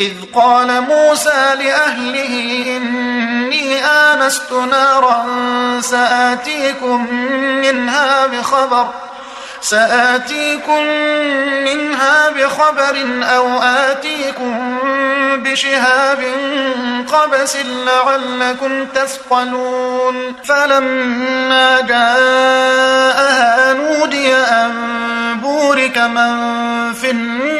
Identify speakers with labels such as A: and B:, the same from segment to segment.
A: إذ قال موسى لأهله إني آنست نارا سآتيكم منها بخبر سآتيكم منها بخبر أو آتيكم بشهاب قبس لعلكم تثقلون فلما جاءها نودي أن بورك من في النار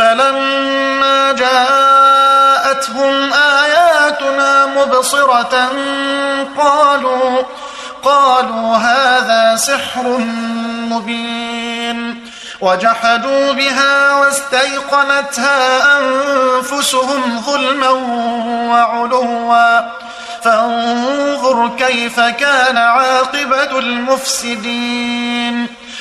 A: فلما جاءتهم آياتنا مبصرة قالوا قالوا هذا سحر مبين. وجحدوا بها واستيقنتها أنفسهم ظلما وعلوا. فانظر كيف كان عاقبة المفسدين.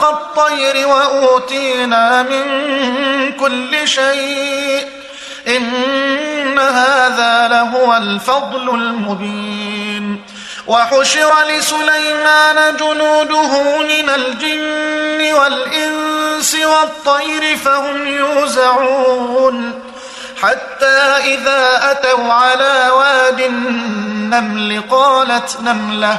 A: منطق الطير وأوتينا من كل شيء إن هذا لهو الفضل المبين وحشر لسليمان جنوده من الجن والإنس والطير فهم يوزعون حتى إذا أتوا على واد النمل قالت نملة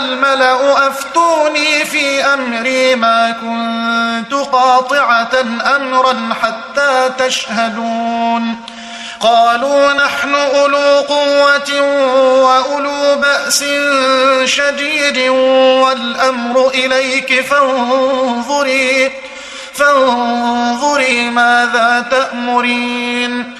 A: الملأ أفتوني في أمري ما كنت قاطعة أمرا حتى تشهدون. قالوا نحن أولو قوة وأولو بأس شديد والأمر إليك فانظري فانظري ماذا تأمرين.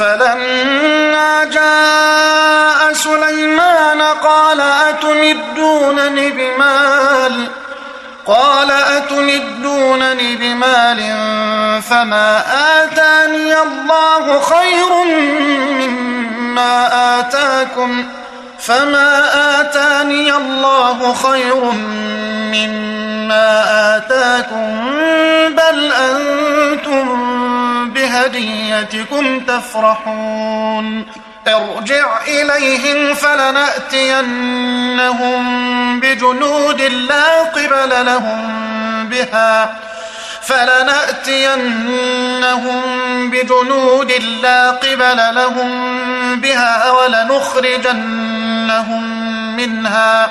A: فلما جاء سليمان قال أتمدونني بمال؟ قال أتمدونني بمال فما آتاني الله خير مما آتاكم فما آتاني الله خير مما آتاكم بل أنتم بهديتكم تفرحون. ارجع إليهم فلنأتينهم بجنود لا قبل لهم بها. فلنأتينهم بجنود لا قبل لهم بها ولنخرجنهم منها.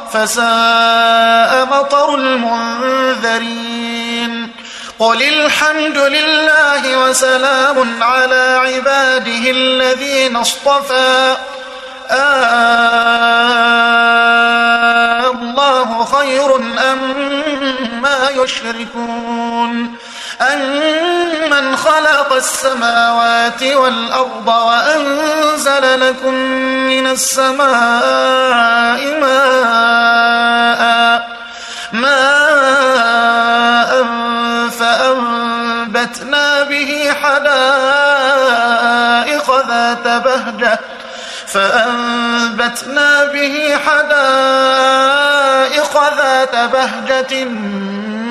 A: فساء مطر المنذرين. قل الحمد لله وسلام على عباده الذين اصطفى. آه الله خير أم ما يشركون. أمن خلق السماوات والأرض وأنزل لكم من السماء ماء ماء فأنبتنا به حدائق ذات بهجة فأنبتنا به حدائق ذات بهجة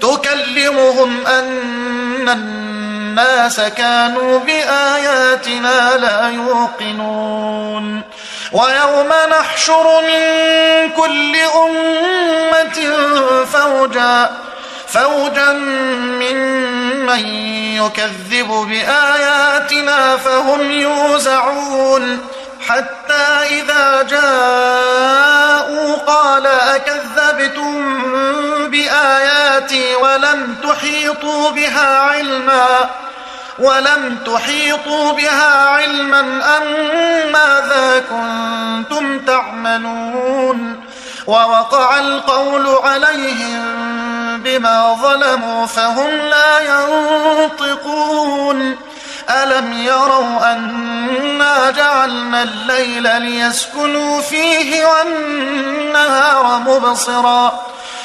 A: تكلمهم أن الناس كانوا بآياتنا لا يوقنون. ويوم نحشر من كل أمة فوجا فوجا ممن يكذب بآياتنا فهم يوزعون. حتى إذا جاءوا قال أكذبتم بآياتي ولم تحيطوا بها علما ولم تحيطوا بها علما أم ماذا كنتم تعملون؟ ووقع القول عليهم بما ظلموا فهم لا ينطقون. ألم يروا أنا جعلنا الليل ليسكنوا فيه والنهار مبصرا؟